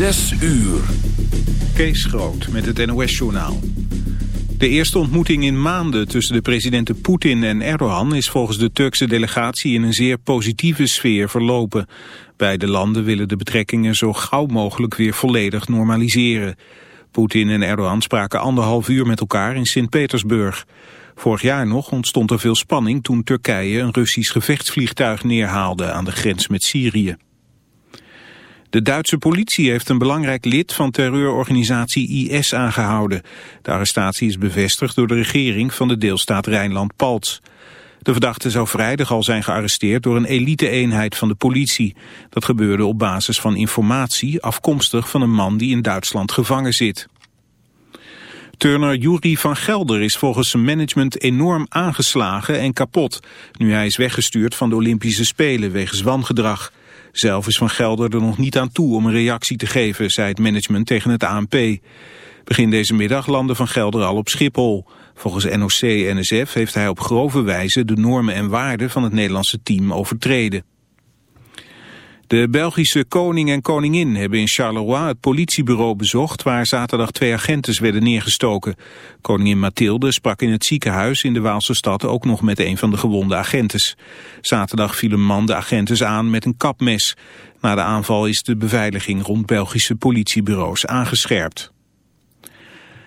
Zes uur. Kees Groot met het NOS-journaal. De eerste ontmoeting in maanden tussen de presidenten Poetin en Erdogan... is volgens de Turkse delegatie in een zeer positieve sfeer verlopen. Beide landen willen de betrekkingen zo gauw mogelijk weer volledig normaliseren. Poetin en Erdogan spraken anderhalf uur met elkaar in Sint-Petersburg. Vorig jaar nog ontstond er veel spanning toen Turkije een Russisch gevechtsvliegtuig neerhaalde aan de grens met Syrië. De Duitse politie heeft een belangrijk lid van terreurorganisatie IS aangehouden. De arrestatie is bevestigd door de regering van de deelstaat Rijnland-Palts. De verdachte zou vrijdag al zijn gearresteerd door een elite-eenheid van de politie. Dat gebeurde op basis van informatie afkomstig van een man die in Duitsland gevangen zit. Turner Jury van Gelder is volgens zijn management enorm aangeslagen en kapot... nu hij is weggestuurd van de Olympische Spelen wegens wangedrag. Zelf is Van Gelder er nog niet aan toe om een reactie te geven, zei het management tegen het ANP. Begin deze middag landde Van Gelder al op Schiphol. Volgens NOC-NSF heeft hij op grove wijze de normen en waarden van het Nederlandse team overtreden. De Belgische koning en koningin hebben in Charleroi het politiebureau bezocht waar zaterdag twee agentes werden neergestoken. Koningin Mathilde sprak in het ziekenhuis in de Waalse stad ook nog met een van de gewonde agentes. Zaterdag viel een man de agentes aan met een kapmes. Na de aanval is de beveiliging rond Belgische politiebureaus aangescherpt.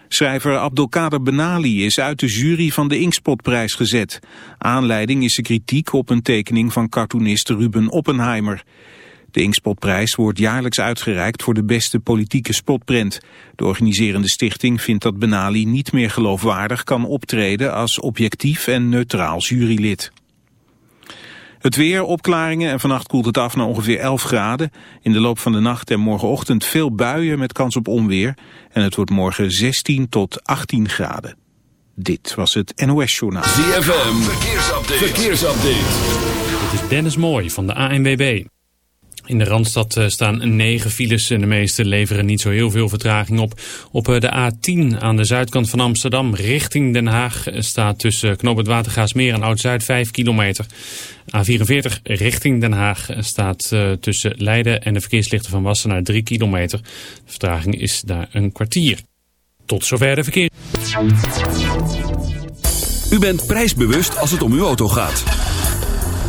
Schrijver Abdelkader Benali is uit de jury van de Inkspotprijs gezet. Aanleiding is de kritiek op een tekening van cartoonist Ruben Oppenheimer. De Inkspotprijs wordt jaarlijks uitgereikt voor de beste politieke spotprint. De organiserende stichting vindt dat Benali niet meer geloofwaardig kan optreden als objectief en neutraal jurylid. Het weer, opklaringen en vannacht koelt het af naar ongeveer 11 graden. In de loop van de nacht en morgenochtend veel buien met kans op onweer. En het wordt morgen 16 tot 18 graden. Dit was het NOS Journaal. ZFM, verkeersupdate. verkeersupdate. Dit is Dennis Mooij van de ANWB. In de Randstad eh, staan negen files en de meeste leveren niet zo heel veel vertraging op. Op eh, de A10 aan de zuidkant van Amsterdam richting Den Haag staat tussen Knoop Watergaasmeer en Oud-Zuid 5 kilometer. A44 richting Den Haag staat tussen Leiden en de verkeerslichten van Wassenaar 3 kilometer. De vertraging is daar een kwartier. Tot zover de verkeer. U bent prijsbewust als het om uw auto gaat.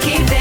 Keep dancing.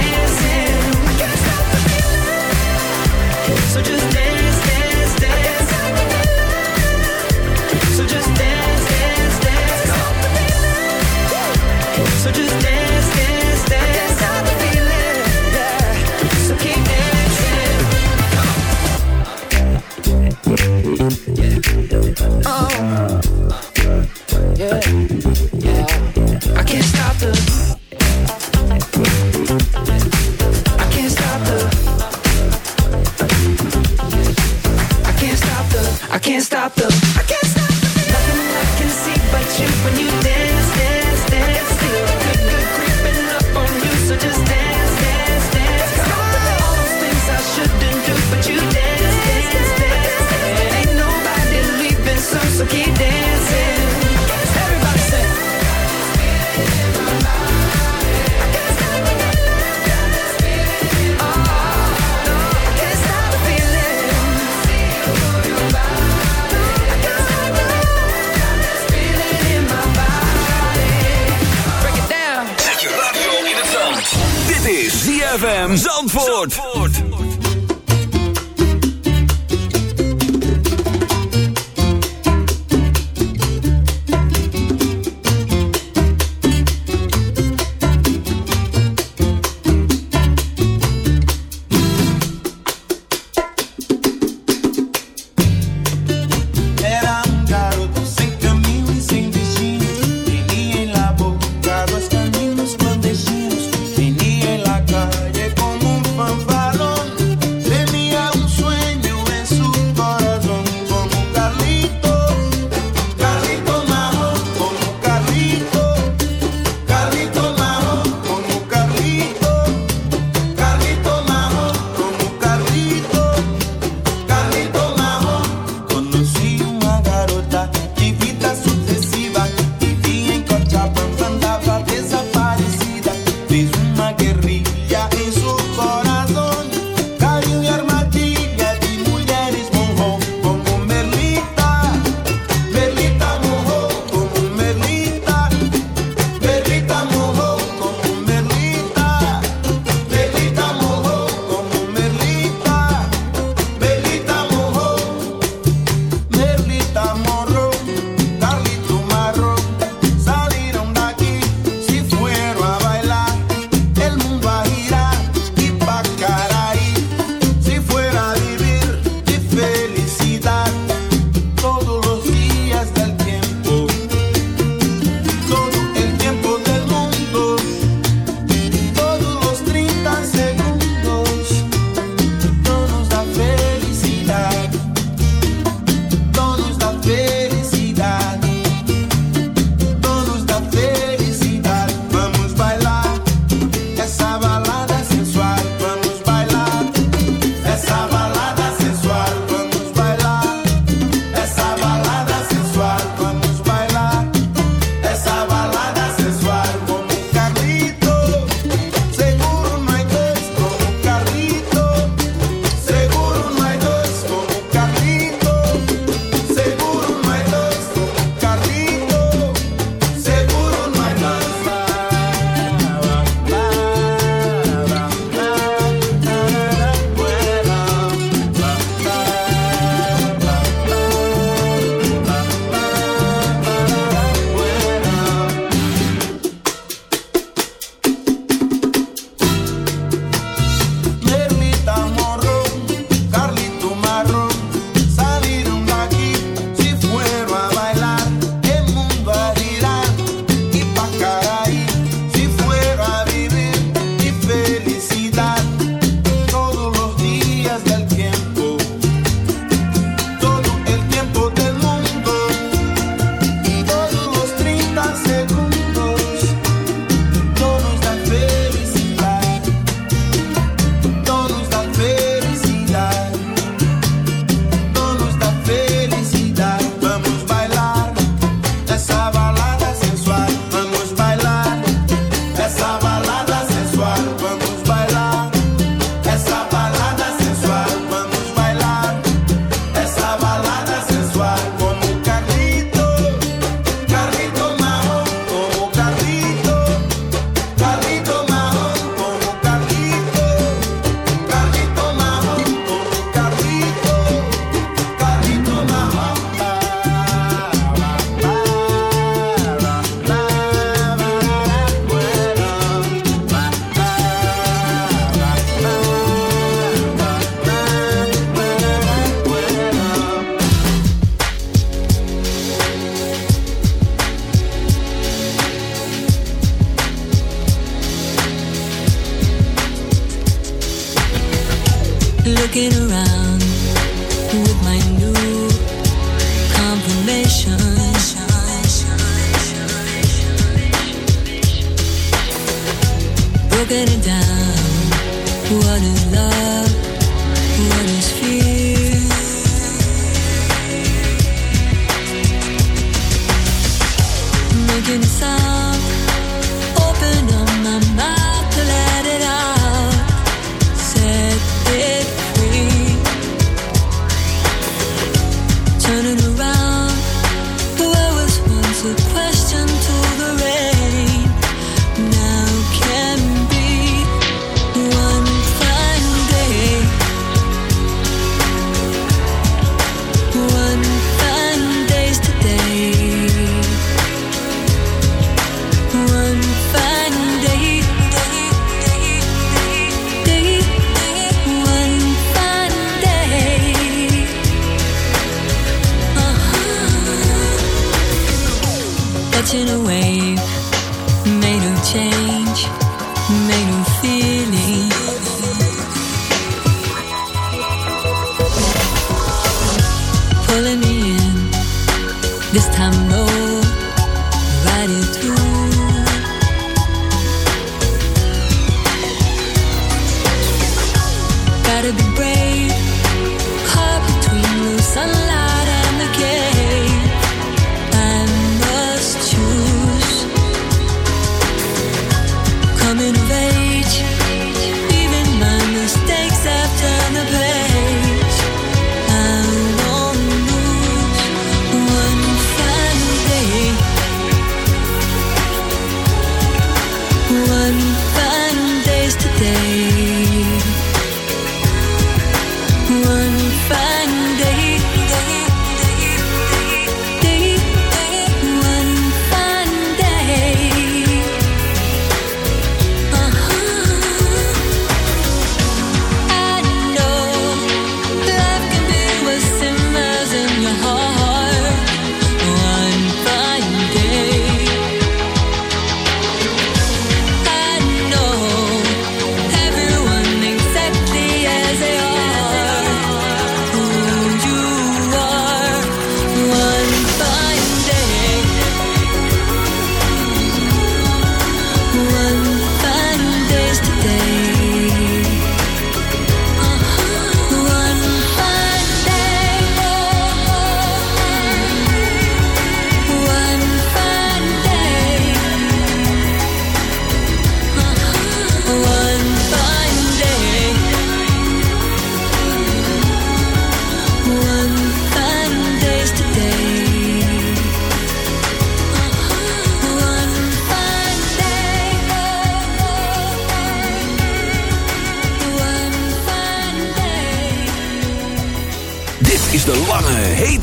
Zandvoort.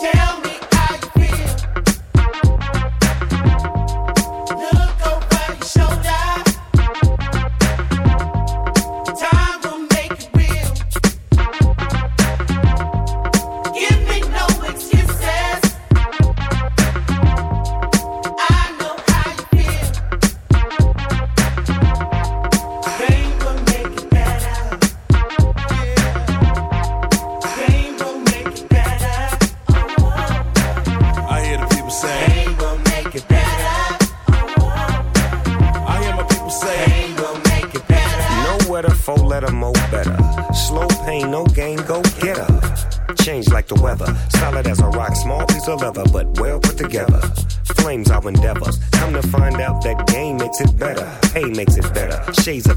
Tell me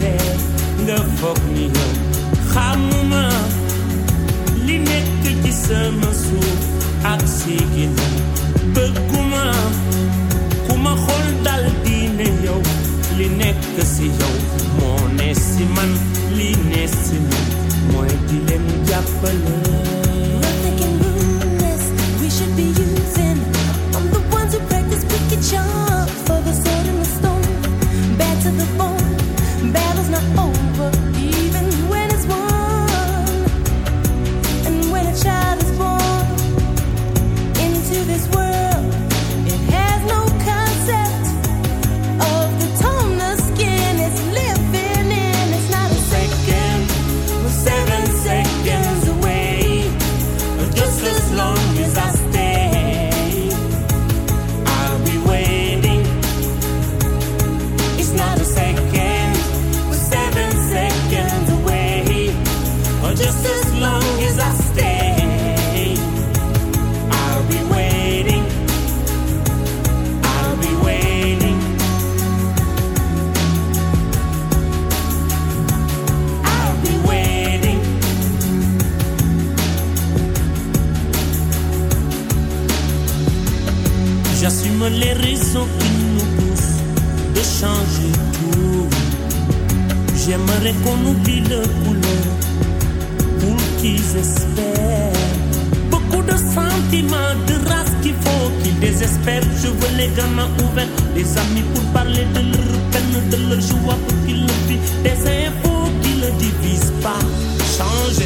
Reer nga foog ni yow xamuma li nekk ci sama suuf ak sigina bëgguma ku ma xool dal di ne yow si yow moo si man li si man. We should be using. Mare connubilă culoare pour qu'ils espèrent. Beaucoup de sentiments, de race qu'il faut Qu'ils désespèrent, je veux les gamins ouverts Des amis pour parler de leur peine De leur joie pour qu'ils le vivent Des infos qui ne divisent pas. Changer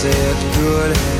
said good